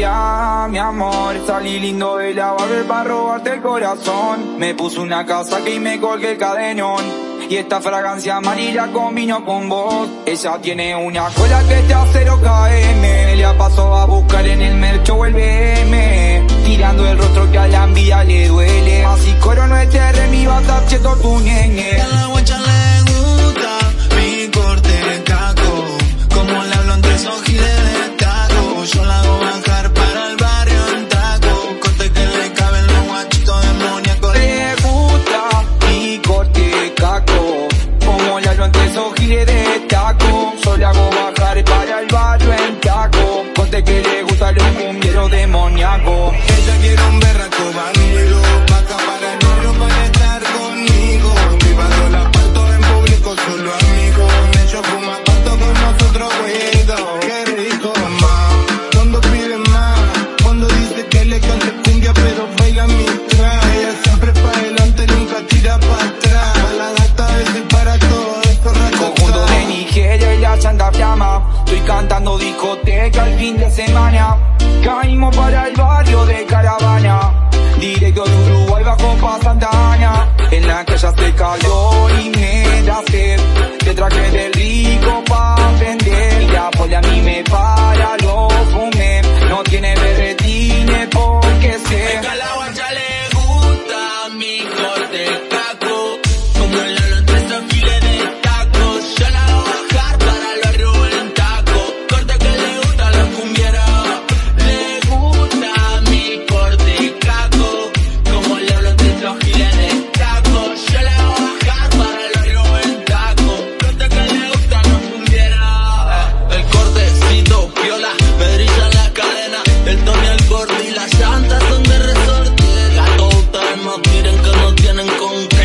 Italia, mi amor. Salí lindo de la barber para robarte el corazón. Me puse una casaca y me colgué el cadenón. Y esta fragancia amarilla combinó con vos Ella tiene una cola que te hace 0KM La pasó a buscar en el mercho o el BM Tirando el rostro que a la envidia le duele Así coro no es este te quería discoteca el fin de semana. Caímos para el barrio de caravana. Directo de Uruguay bajo pa' Santa En la calle se que no tienen con qué.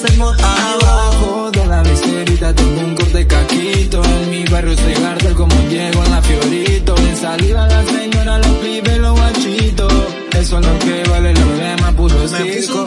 Abajo de la viserita tengo un corte caquito. En mi barrio soy hardcore como Diego en la Fiorito. En saliva la señora, los pibes, los guachitos. Eso es lo que vale los demás, puro circo.